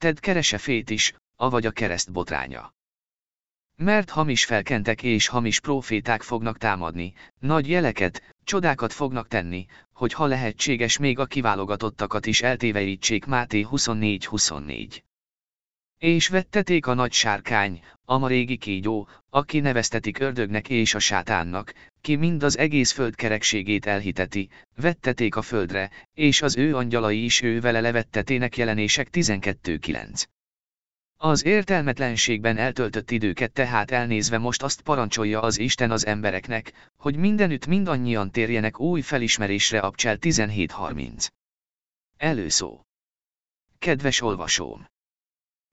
Ted kerese fét is, avagy a kereszt botránya. Mert hamis felkentek és hamis proféták fognak támadni, nagy jeleket, csodákat fognak tenni, hogy ha lehetséges még a kiválogatottakat is eltéveítsék Máté 24-24. És vetteték a nagy sárkány, a régi kígyó, aki neveztetik ördögnek és a sátánnak, ki mind az egész föld kerekségét elhiteti, vetteték a földre, és az ő angyalai is ő vele levettetének jelenések 12.9. Az értelmetlenségben eltöltött időket tehát elnézve most azt parancsolja az Isten az embereknek, hogy mindenütt mindannyian térjenek új felismerésre Abcsel 17.30. Előszó. Kedves olvasóm!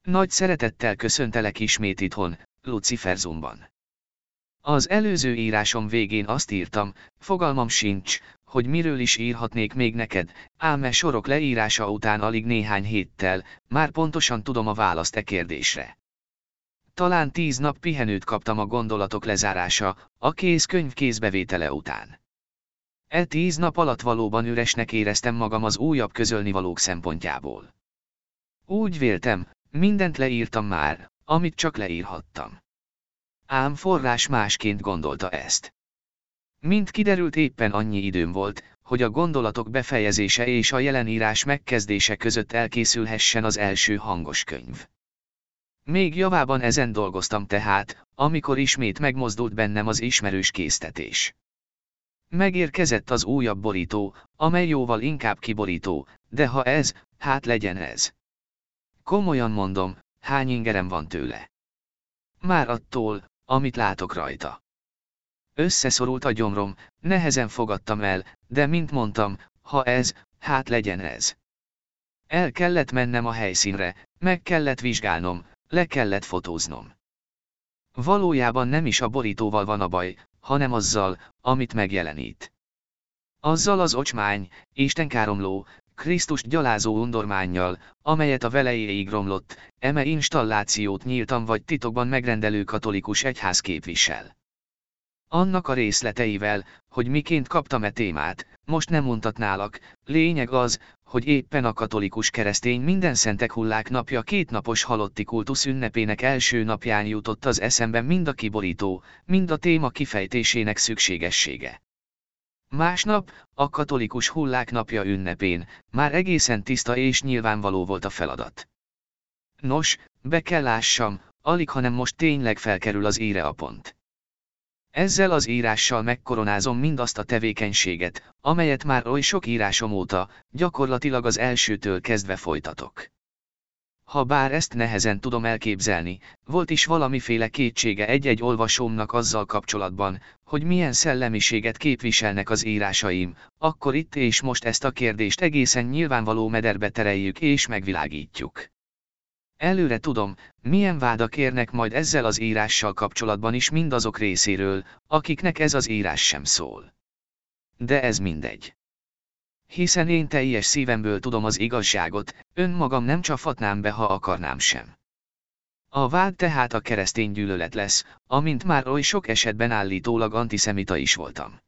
Nagy szeretettel köszöntelek ismét itthon, Luciferzumban. Az előző írásom végén azt írtam, fogalmam sincs, hogy miről is írhatnék még neked, ám e sorok leírása után alig néhány héttel, már pontosan tudom a választ e kérdésre. Talán tíz nap pihenőt kaptam a gondolatok lezárása, a kéz könyv kézbevétele után. E tíz nap alatt valóban üresnek éreztem magam az újabb közölnivalók szempontjából. Úgy véltem, mindent leírtam már, amit csak leírhattam. Ám forrás másként gondolta ezt. Mint kiderült éppen annyi időm volt, hogy a gondolatok befejezése és a jelenírás megkezdése között elkészülhessen az első hangos könyv. Még javában ezen dolgoztam tehát, amikor ismét megmozdult bennem az ismerős késztetés. Megérkezett az újabb borító, amely jóval inkább kiborító, de ha ez, hát legyen ez. Komolyan mondom, hány ingerem van tőle. Már attól, amit látok rajta. Összeszorult a gyomrom, nehezen fogadtam el, de mint mondtam, ha ez, hát legyen ez. El kellett mennem a helyszínre, meg kellett vizsgálnom, le kellett fotóznom. Valójában nem is a borítóval van a baj, hanem azzal, amit megjelenít. Azzal az ocsmány, istenkáromló, Krisztus gyalázó undormánnyal, amelyet a velejéig romlott, eme installációt nyíltan vagy titokban megrendelő katolikus egyház képvisel. Annak a részleteivel, hogy miként kaptam-e témát, most nem mondhatnálak, lényeg az, hogy éppen a katolikus keresztény minden szentek hullák napja kétnapos halotti kultusz ünnepének első napján jutott az eszembe mind a kiborító, mind a téma kifejtésének szükségessége. Másnap, a katolikus hullák napja ünnepén, már egészen tiszta és nyilvánvaló volt a feladat. Nos, be kell lássam, alig hanem most tényleg felkerül az ére a pont. Ezzel az írással megkoronázom mindazt a tevékenységet, amelyet már oly sok írásom óta, gyakorlatilag az elsőtől kezdve folytatok. Ha bár ezt nehezen tudom elképzelni, volt is valamiféle kétsége egy-egy olvasómnak azzal kapcsolatban, hogy milyen szellemiséget képviselnek az írásaim, akkor itt és most ezt a kérdést egészen nyilvánvaló mederbe tereljük és megvilágítjuk. Előre tudom, milyen vádak érnek majd ezzel az írással kapcsolatban is mindazok részéről, akiknek ez az írás sem szól. De ez mindegy. Hiszen én teljes szívemből tudom az igazságot, önmagam nem csafatnám be, ha akarnám sem. A vád tehát a keresztény gyűlölet lesz, amint már oly sok esetben állítólag antiszemita is voltam.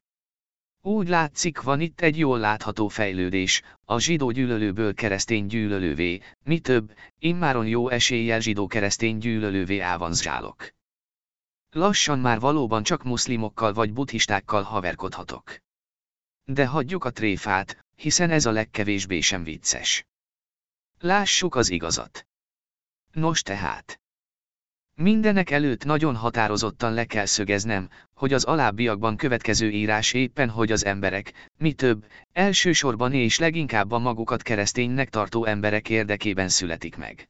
Úgy látszik van itt egy jól látható fejlődés, a zsidó gyűlölőből keresztény gyűlölővé, mi több, immáron jó eséllyel zsidó keresztény gyűlölővé ávanzsálok. Lassan már valóban csak muszlimokkal vagy buddhistákkal haverkodhatok. De hagyjuk a tréfát, hiszen ez a legkevésbé sem vicces. Lássuk az igazat. Nos tehát. Mindenek előtt nagyon határozottan le kell szögeznem, hogy az alábbiakban következő írás éppen hogy az emberek, mi több, elsősorban és leginkább a magukat kereszténynek tartó emberek érdekében születik meg.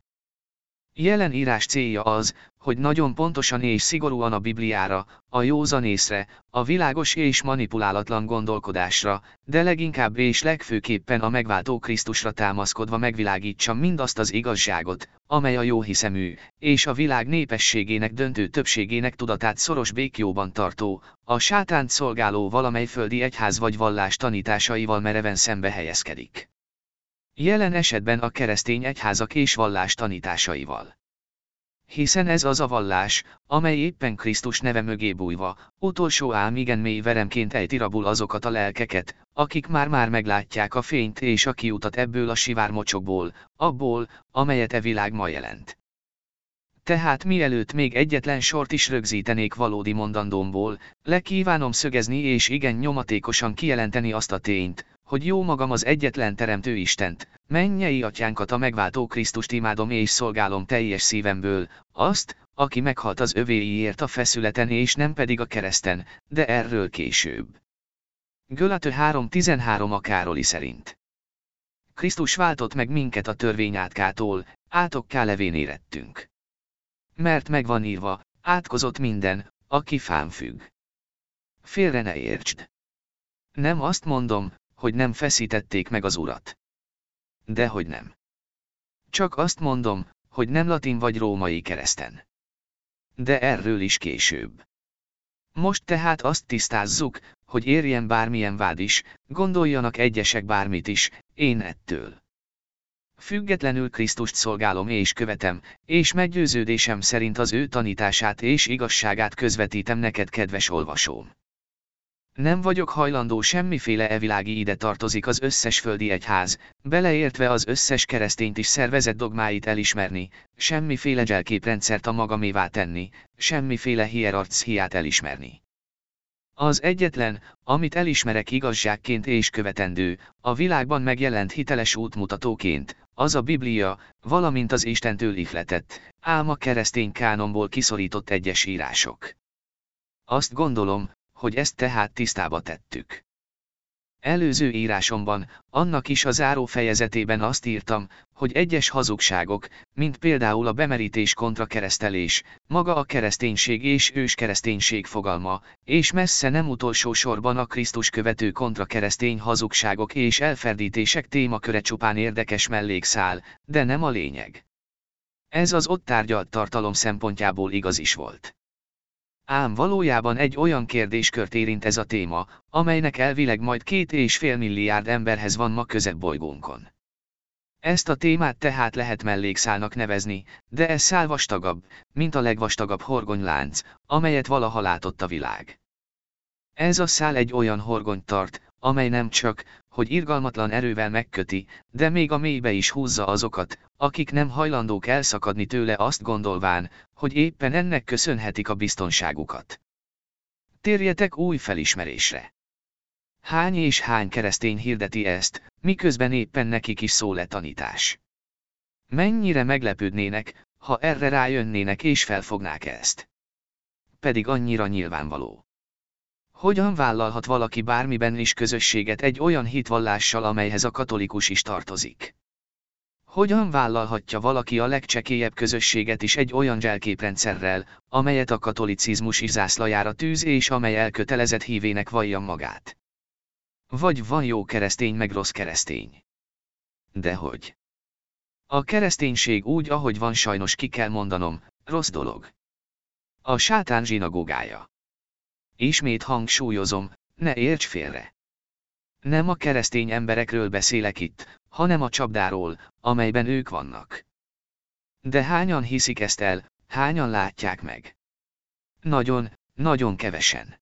Jelen írás célja az, hogy nagyon pontosan és szigorúan a Bibliára, a józanészre, a világos és manipulálatlan gondolkodásra, de leginkább és legfőképpen a megváltó Krisztusra támaszkodva megvilágítsa mindazt az igazságot, amely a jóhiszemű, és a világ népességének döntő többségének tudatát szoros békjóban tartó, a sátánt szolgáló valamely földi egyház vagy vallás tanításaival mereven szembe helyezkedik. Jelen esetben a keresztény egyházak és vallás tanításaival. Hiszen ez az a vallás, amely éppen Krisztus neve mögé bújva, utolsó ám igen mély veremként ejti rabul azokat a lelkeket, akik már-már meglátják a fényt és a kiutat ebből a sivármocsokból, abból, amelyet e világ ma jelent. Tehát mielőtt még egyetlen sort is rögzítenék valódi mondandómból, lekívánom szögezni és igen nyomatékosan kijelenteni azt a tényt, hogy jó magam az egyetlen teremtő Istent, mennyei atyánkat a megváltó Krisztust imádom és szolgálom teljes szívemből, azt, aki meghalt az övéiért a feszületen és nem pedig a kereszten, de erről később. Gölatő 3.13 a Károli szerint. Krisztus váltott meg minket a törvény átkától, átokká levén érettünk. Mert megvan írva, átkozott minden, aki fán függ. Félre ne értsd. Nem azt mondom, hogy nem feszítették meg az urat. Dehogy nem. Csak azt mondom, hogy nem latin vagy római kereszten. De erről is később. Most tehát azt tisztázzuk, hogy érjen bármilyen vád is, gondoljanak egyesek bármit is, én ettől. Függetlenül Krisztust szolgálom és követem, és meggyőződésem szerint az ő tanítását és igazságát közvetítem neked kedves olvasóm. Nem vagyok hajlandó semmiféle evilági ide tartozik az összes földi egyház, beleértve az összes keresztényt is szervezett dogmáit elismerni, semmiféle zselképrendszert a magamévá tenni, semmiféle hierarchiát elismerni. Az egyetlen, amit elismerek igazságként és követendő, a világban megjelent hiteles útmutatóként, az a Biblia, valamint az Istentől ihletett, ám a keresztény kánomból kiszorított egyes írások. Azt gondolom, hogy ezt tehát tisztába tettük. Előző írásomban, annak is a záró fejezetében azt írtam, hogy egyes hazugságok, mint például a bemerítés kontra keresztelés, maga a kereszténység és őskereszténység fogalma, és messze nem utolsó sorban a Krisztus követő kontra keresztény hazugságok és elferdítések témaköre csupán érdekes mellékszál, de nem a lényeg. Ez az ott tárgyalt tartalom szempontjából igaz is volt. Ám valójában egy olyan kérdéskört érint ez a téma, amelynek elvileg majd két és fél milliárd emberhez van ma köze bolygónkon. Ezt a témát tehát lehet mellékszálnak nevezni, de ez szál vastagabb, mint a legvastagabb horgonylánc, amelyet valaha látott a világ. Ez a szál egy olyan horgonyt tart, amely nem csak, hogy irgalmatlan erővel megköti, de még a mélybe is húzza azokat, akik nem hajlandók elszakadni tőle azt gondolván, hogy éppen ennek köszönhetik a biztonságukat. Térjetek új felismerésre. Hány és hány keresztény hirdeti ezt, miközben éppen nekik is szól-e tanítás. Mennyire meglepődnének, ha erre rájönnének és felfognák ezt. Pedig annyira nyilvánvaló. Hogyan vállalhat valaki bármiben is közösséget egy olyan hitvallással, amelyhez a katolikus is tartozik? Hogyan vállalhatja valaki a legcsekélyebb közösséget is egy olyan zselképrendszerrel, amelyet a katolicizmus is zászlajára tűz és amely elkötelezett hívének vallja magát? Vagy van jó keresztény meg rossz keresztény? Dehogy. A kereszténység úgy, ahogy van sajnos ki kell mondanom, rossz dolog. A sátán zsinagógája. Ismét hangsúlyozom, ne érts félre. Nem a keresztény emberekről beszélek itt, hanem a csapdáról, amelyben ők vannak. De hányan hiszik ezt el, hányan látják meg? Nagyon, nagyon kevesen.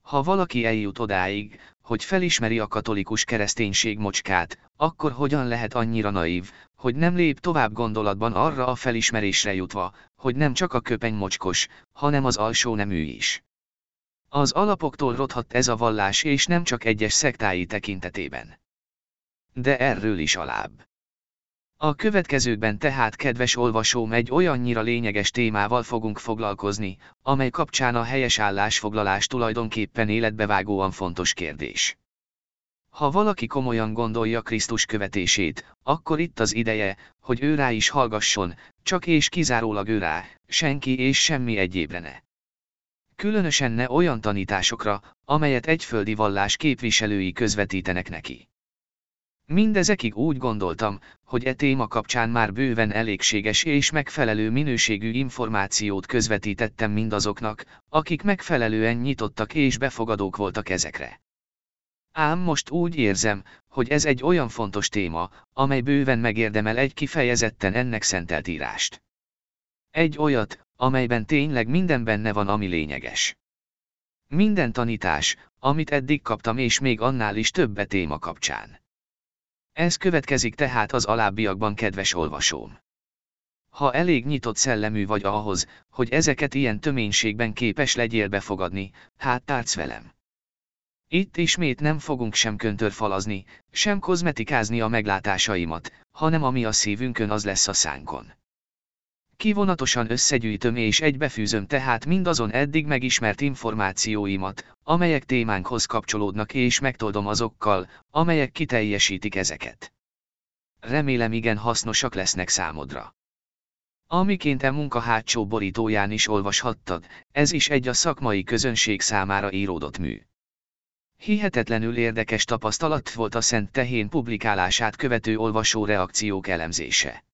Ha valaki eljut odáig, hogy felismeri a katolikus kereszténység mocskát, akkor hogyan lehet annyira naív, hogy nem lép tovább gondolatban arra a felismerésre jutva, hogy nem csak a köpeny mocskos, hanem az alsó nemű is. Az alapoktól rothadt ez a vallás és nem csak egyes szektái tekintetében. De erről is alább. A következőkben tehát kedves olvasóm egy olyannyira lényeges témával fogunk foglalkozni, amely kapcsán a helyes állásfoglalás tulajdonképpen életbevágóan fontos kérdés. Ha valaki komolyan gondolja Krisztus követését, akkor itt az ideje, hogy ő rá is hallgasson, csak és kizárólag ő rá, senki és semmi egyébre ne. Különösen ne olyan tanításokra, amelyet egyföldi vallás képviselői közvetítenek neki. Mindezekig úgy gondoltam, hogy e téma kapcsán már bőven elégséges és megfelelő minőségű információt közvetítettem mindazoknak, akik megfelelően nyitottak és befogadók voltak ezekre. Ám most úgy érzem, hogy ez egy olyan fontos téma, amely bőven megérdemel egy kifejezetten ennek szentelt írást. Egy olyat, amelyben tényleg minden benne van, ami lényeges. Minden tanítás, amit eddig kaptam és még annál is több téma kapcsán. Ez következik tehát az alábbiakban, kedves olvasóm. Ha elég nyitott szellemű vagy ahhoz, hogy ezeket ilyen töménységben képes legyél befogadni, hát tárc velem. Itt ismét nem fogunk sem köntörfalazni, sem kozmetikázni a meglátásaimat, hanem ami a szívünkön az lesz a szánkon. Kivonatosan összegyűjtöm és egybefűzöm tehát mindazon eddig megismert információimat, amelyek témánkhoz kapcsolódnak és megtoldom azokkal, amelyek kiteljesítik ezeket. Remélem igen hasznosak lesznek számodra. Amiként e munka hátsó borítóján is olvashattad, ez is egy a szakmai közönség számára íródott mű. Hihetetlenül érdekes tapasztalat volt a Szent Tehén publikálását követő olvasó reakciók elemzése.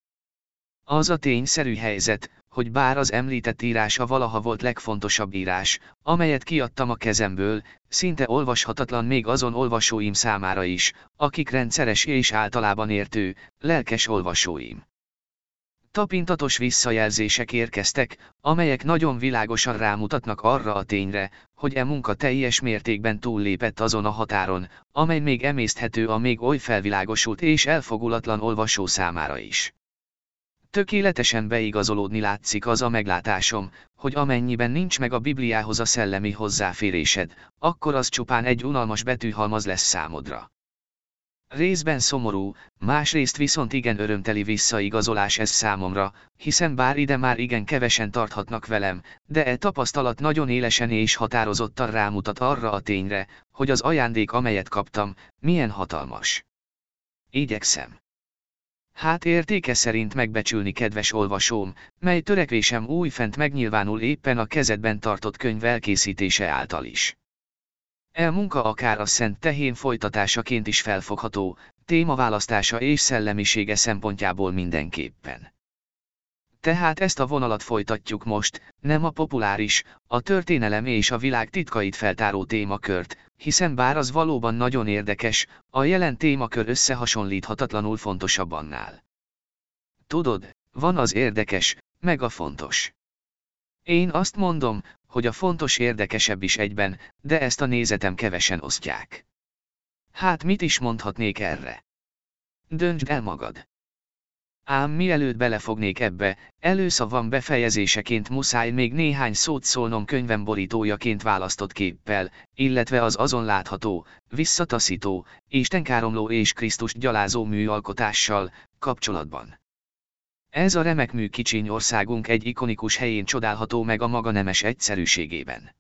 Az a tényszerű helyzet, hogy bár az említett írása valaha volt legfontosabb írás, amelyet kiadtam a kezemből, szinte olvashatatlan még azon olvasóim számára is, akik rendszeres és általában értő, lelkes olvasóim. Tapintatos visszajelzések érkeztek, amelyek nagyon világosan rámutatnak arra a tényre, hogy e munka teljes mértékben túllépett azon a határon, amely még emészthető a még oly felvilágosult és elfogulatlan olvasó számára is. Tökéletesen beigazolódni látszik az a meglátásom, hogy amennyiben nincs meg a Bibliához a szellemi hozzáférésed, akkor az csupán egy unalmas betűhalmaz lesz számodra. Részben szomorú, másrészt viszont igen örömteli visszaigazolás ez számomra, hiszen bár ide már igen kevesen tarthatnak velem, de e tapasztalat nagyon élesen és határozottan rámutat arra a tényre, hogy az ajándék amelyet kaptam, milyen hatalmas. Igyekszem. Hát értéke szerint megbecsülni kedves olvasóm, mely törekvésem újfent megnyilvánul éppen a kezedben tartott könyv elkészítése által is. E munka akár a szent tehén folytatásaként is felfogható, témaválasztása és szellemisége szempontjából mindenképpen. Tehát ezt a vonalat folytatjuk most, nem a populáris, a történelem és a világ titkait feltáró témakört, hiszen bár az valóban nagyon érdekes, a jelen témakör összehasonlíthatatlanul fontosabb annál. Tudod, van az érdekes, meg a fontos. Én azt mondom, hogy a fontos érdekesebb is egyben, de ezt a nézetem kevesen osztják. Hát mit is mondhatnék erre? Döntsd el magad. Ám mielőtt belefognék ebbe, előszavam befejezéseként muszáj még néhány szót szólnom könyvem borítójaként választott képpel, illetve az azon látható, visszataszító, istenkáromló és Krisztust gyalázó műalkotással, kapcsolatban. Ez a remek mű kicsiny országunk egy ikonikus helyén csodálható meg a maga nemes egyszerűségében.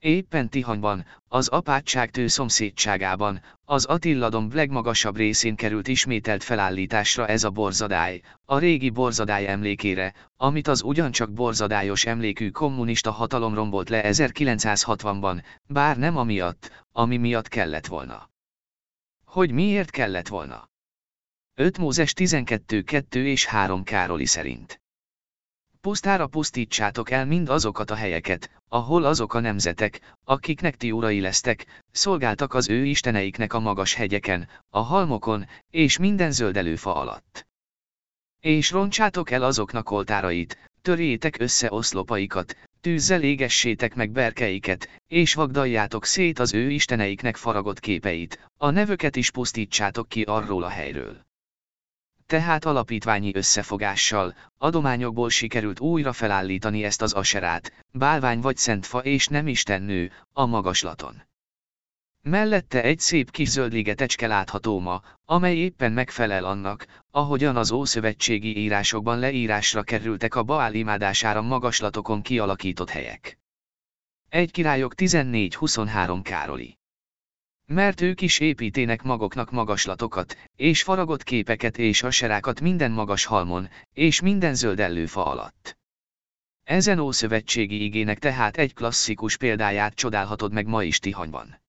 Éppen Tihanyban, az apátságtő szomszédságában, az Attilladom legmagasabb részén került ismételt felállításra ez a borzadály, a régi borzadály emlékére, amit az ugyancsak borzadályos emlékű kommunista hatalom rombolt le 1960-ban, bár nem amiatt, ami miatt kellett volna. Hogy miért kellett volna? 5 Mózes 12 2 és 3 Károli szerint. Pusztára pusztítsátok el mind azokat a helyeket, ahol azok a nemzetek, akiknek ti urai lesztek, szolgáltak az ő isteneiknek a magas hegyeken, a halmokon, és minden zöldelőfa alatt. És roncsátok el azoknak oltárait, törjétek össze oszlopaikat, tűzzel égessétek meg berkeiket, és vagdaljátok szét az ő isteneiknek faragott képeit, a nevöket is pusztítsátok ki arról a helyről tehát alapítványi összefogással, adományokból sikerült újra felállítani ezt az aserát, bálvány vagy szentfa és nem istennő, a magaslaton. Mellette egy szép kis zöld ligetecske látható ma, amely éppen megfelel annak, ahogyan az ószövetségi írásokban leírásra kerültek a Baál imádására magaslatokon kialakított helyek. Egy királyok 14-23 Károli. Mert ők is építének magoknak magaslatokat, és faragott képeket és aserákat minden magas halmon, és minden zöld ellőfa alatt. Ezen ószövetségi igének tehát egy klasszikus példáját csodálhatod meg ma is Tihanyban.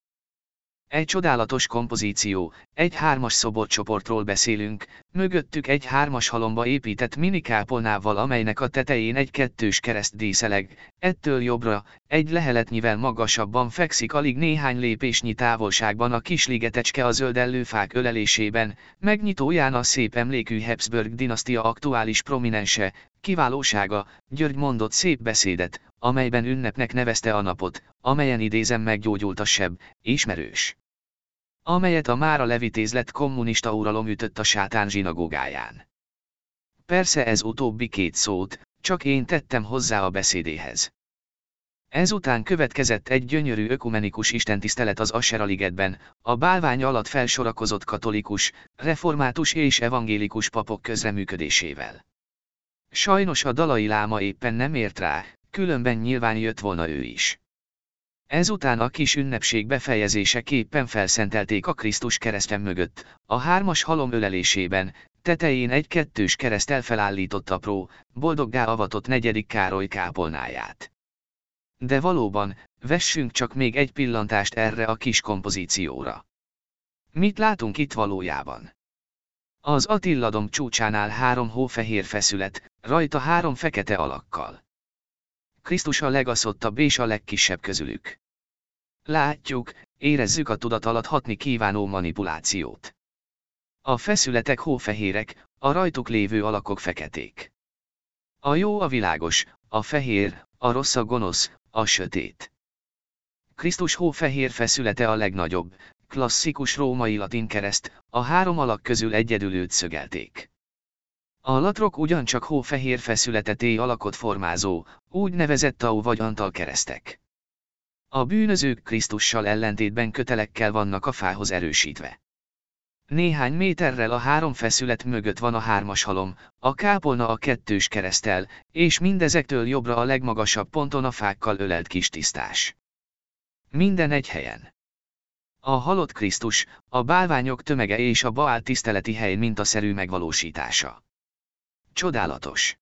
Egy csodálatos kompozíció, egy hármas szoborcsoportról beszélünk, mögöttük egy hármas halomba épített minikápolnával amelynek a tetején egy kettős kereszt díszeleg, ettől jobbra, egy leheletnyivel magasabban fekszik alig néhány lépésnyi távolságban a kis ligetecske a zöld fák ölelésében, megnyitóján a szép emlékű Habsburg dinasztia aktuális prominense, Kiválósága, György mondott szép beszédet, amelyben ünnepnek nevezte a napot, amelyen idézem meggyógyult a seb, ismerős. Amelyet a mára levitézlet kommunista uralom ütött a sátán zsinagógáján. Persze ez utóbbi két szót, csak én tettem hozzá a beszédéhez. Ezután következett egy gyönyörű ökumenikus istentisztelet az Asheraligetben, a bálvány alatt felsorakozott katolikus, református és evangélikus papok közreműködésével. Sajnos a dalai láma éppen nem ért rá, különben nyilván jött volna ő is. Ezután a kis ünnepség befejezéseképpen felszentelték a Krisztus keresztem mögött, a hármas halom ölelésében, tetején egy kettős keresztel felállított apró, boldoggá avatott negyedik Károly kápolnáját. De valóban, vessünk csak még egy pillantást erre a kis kompozícióra. Mit látunk itt valójában? Az Attilladom csúcsánál három hófehér feszület, rajta három fekete alakkal. Krisztus a legaszottabb és a legkisebb közülük. Látjuk, érezzük a tudat alatt hatni kívánó manipulációt. A feszületek hófehérek, a rajtuk lévő alakok feketék. A jó a világos, a fehér, a rossz a gonosz, a sötét. Krisztus hófehér feszülete a legnagyobb, klasszikus római latin kereszt, a három alak közül egyedül őt szögelték. A latrok ugyancsak hófehér feszületeté alakot formázó, úgy nevezett tau vagy antal keresztek. A bűnözők Krisztussal ellentétben kötelekkel vannak a fához erősítve. Néhány méterrel a három feszület mögött van a hármas halom, a kápolna a kettős keresztel, és mindezektől jobbra a legmagasabb ponton a fákkal ölelt kis tisztás. Minden egy helyen. A halott Krisztus, a bálványok tömege és a Baál tiszteleti hely mintaszerű megvalósítása. Csodálatos.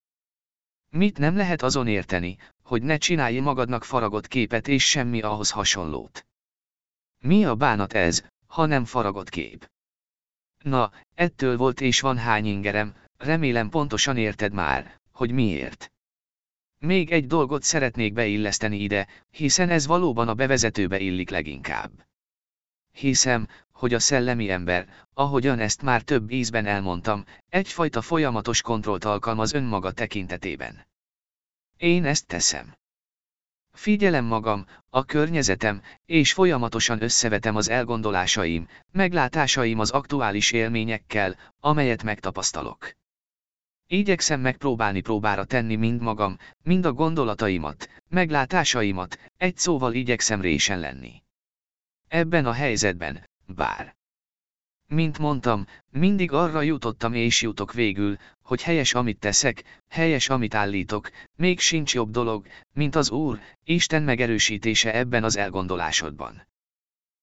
Mit nem lehet azon érteni, hogy ne csinálj magadnak faragott képet és semmi ahhoz hasonlót. Mi a bánat ez, ha nem faragott kép? Na, ettől volt és van hány ingerem, remélem pontosan érted már, hogy miért. Még egy dolgot szeretnék beilleszteni ide, hiszen ez valóban a bevezetőbe illik leginkább. Hiszem, hogy a szellemi ember, ahogyan ezt már több ízben elmondtam, egyfajta folyamatos kontrollt alkalmaz önmaga tekintetében. Én ezt teszem. Figyelem magam, a környezetem, és folyamatosan összevetem az elgondolásaim, meglátásaim az aktuális élményekkel, amelyet megtapasztalok. Igyekszem megpróbálni próbára tenni mind magam, mind a gondolataimat, meglátásaimat, egy szóval igyekszem résen lenni. Ebben a helyzetben, bár. Mint mondtam, mindig arra jutottam és jutok végül, hogy helyes amit teszek, helyes amit állítok, még sincs jobb dolog, mint az Úr, Isten megerősítése ebben az elgondolásodban.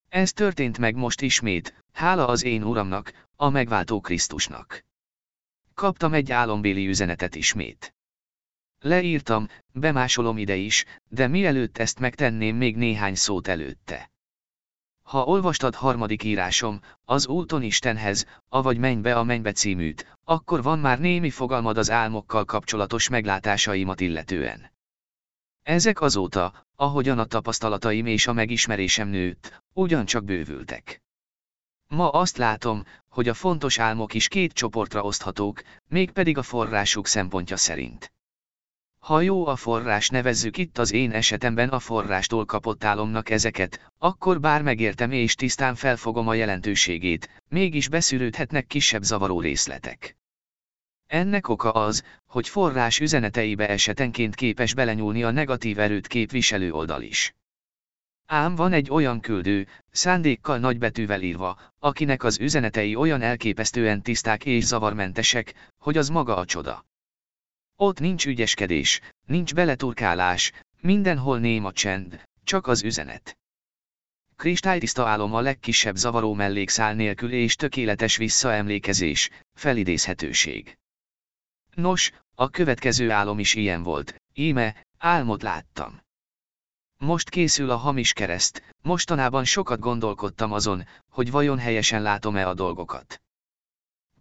Ez történt meg most ismét, hála az én Uramnak, a megváltó Krisztusnak. Kaptam egy álombéli üzenetet ismét. Leírtam, bemásolom ide is, de mielőtt ezt megtenném még néhány szót előtte. Ha olvastad harmadik írásom, az úton Istenhez, avagy menj be a mennybe címűt, akkor van már némi fogalmad az álmokkal kapcsolatos meglátásaimat illetően. Ezek azóta, ahogyan a tapasztalataim és a megismerésem nőtt, ugyancsak bővültek. Ma azt látom, hogy a fontos álmok is két csoportra oszthatók, mégpedig a forrásuk szempontja szerint. Ha jó a forrás nevezzük itt az én esetemben a forrástól kapott álomnak ezeket, akkor bár megértem és tisztán felfogom a jelentőségét, mégis beszűrődhetnek kisebb zavaró részletek. Ennek oka az, hogy forrás üzeneteibe esetenként képes belenyúlni a negatív erőt képviselő oldal is. Ám van egy olyan küldő, szándékkal nagybetűvel írva, akinek az üzenetei olyan elképesztően tiszták és zavarmentesek, hogy az maga a csoda. Ott nincs ügyeskedés, nincs beleturkálás, mindenhol néma csend, csak az üzenet. Kristálytiszta álom a legkisebb zavaró mellékszál nélkül és tökéletes visszaemlékezés, felidézhetőség. Nos, a következő álom is ilyen volt, íme, álmot láttam. Most készül a hamis kereszt, mostanában sokat gondolkodtam azon, hogy vajon helyesen látom-e a dolgokat.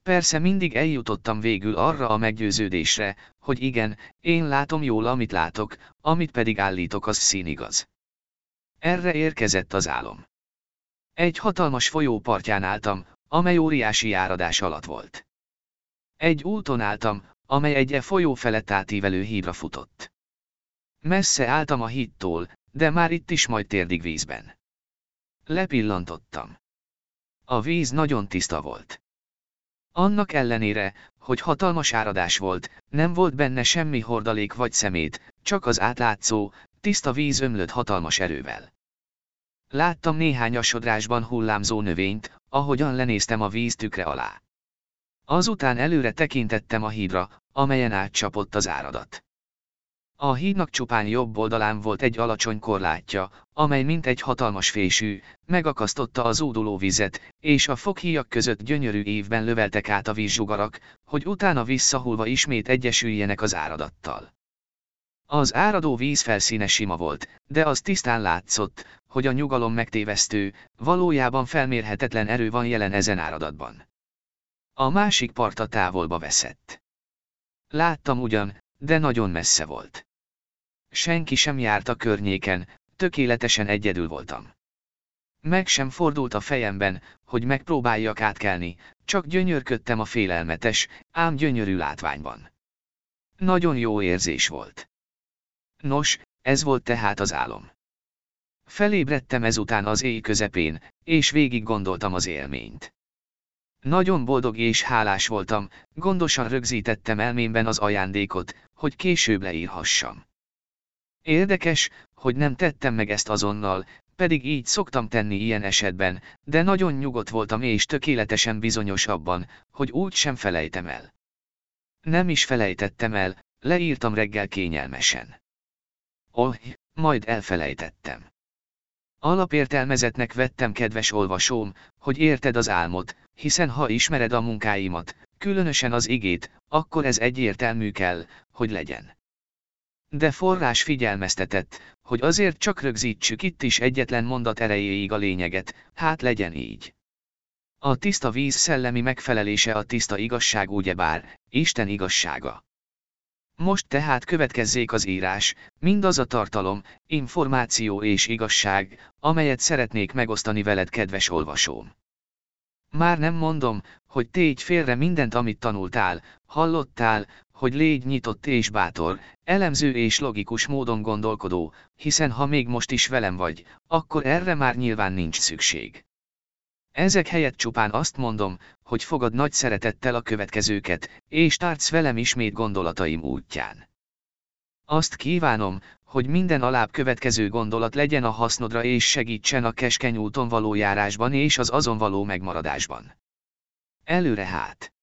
Persze mindig eljutottam végül arra a meggyőződésre, hogy igen, én látom jól amit látok, amit pedig állítok az színigaz. Erre érkezett az álom. Egy hatalmas folyó partján álltam, amely óriási járadás alatt volt. Egy úton álltam, amely egy e folyó felett átívelő hídra futott. Messze álltam a hídtól, de már itt is majd térdig vízben. Lepillantottam. A víz nagyon tiszta volt. Annak ellenére, hogy hatalmas áradás volt, nem volt benne semmi hordalék vagy szemét, csak az átlátszó, tiszta víz ömlött hatalmas erővel. Láttam néhány asodrásban hullámzó növényt, ahogyan lenéztem a víz tükre alá. Azután előre tekintettem a hídra, amelyen átcsapott az áradat. A hídnak csupán jobb oldalán volt egy alacsony korlátja, amely mint egy hatalmas fésű, megakasztotta az úduló vizet, és a foghíjak között gyönyörű évben löveltek át a vízsugarak, hogy utána visszahulva ismét egyesüljenek az áradattal. Az áradó víz felszíne sima volt, de az tisztán látszott, hogy a nyugalom megtévesztő, valójában felmérhetetlen erő van jelen ezen áradatban. A másik parta távolba veszett. Láttam ugyan, de nagyon messze volt. Senki sem járt a környéken, tökéletesen egyedül voltam. Meg sem fordult a fejemben, hogy megpróbáljak átkelni, csak gyönyörködtem a félelmetes, ám gyönyörű látványban. Nagyon jó érzés volt. Nos, ez volt tehát az álom. Felébredtem ezután az éj közepén, és végig gondoltam az élményt. Nagyon boldog és hálás voltam, gondosan rögzítettem elmémben az ajándékot, hogy később leírhassam. Érdekes, hogy nem tettem meg ezt azonnal, pedig így szoktam tenni ilyen esetben, de nagyon nyugodt voltam és tökéletesen bizonyos abban, hogy úgy sem felejtem el. Nem is felejtettem el, leírtam reggel kényelmesen. Oh, majd elfelejtettem. Alapértelmezetnek vettem kedves olvasóm, hogy érted az álmot, hiszen ha ismered a munkáimat, különösen az igét, akkor ez egyértelmű kell, hogy legyen. De forrás figyelmeztetett, hogy azért csak rögzítsük itt is egyetlen mondat erejéig a lényeget, hát legyen így. A tiszta víz szellemi megfelelése a tiszta igazság ugyebár, Isten igazsága. Most tehát következzék az írás, mindaz a tartalom, információ és igazság, amelyet szeretnék megosztani veled kedves olvasóm. Már nem mondom, hogy tégy félre mindent, amit tanultál, hallottál, hogy légy nyitott és bátor, elemző és logikus módon gondolkodó, hiszen ha még most is velem vagy, akkor erre már nyilván nincs szükség. Ezek helyett csupán azt mondom, hogy fogad nagy szeretettel a következőket, és tárc velem ismét gondolataim útján. Azt kívánom, hogy minden alább következő gondolat legyen a hasznodra és segítsen a keskeny úton való járásban és az azon való megmaradásban. Előre hát!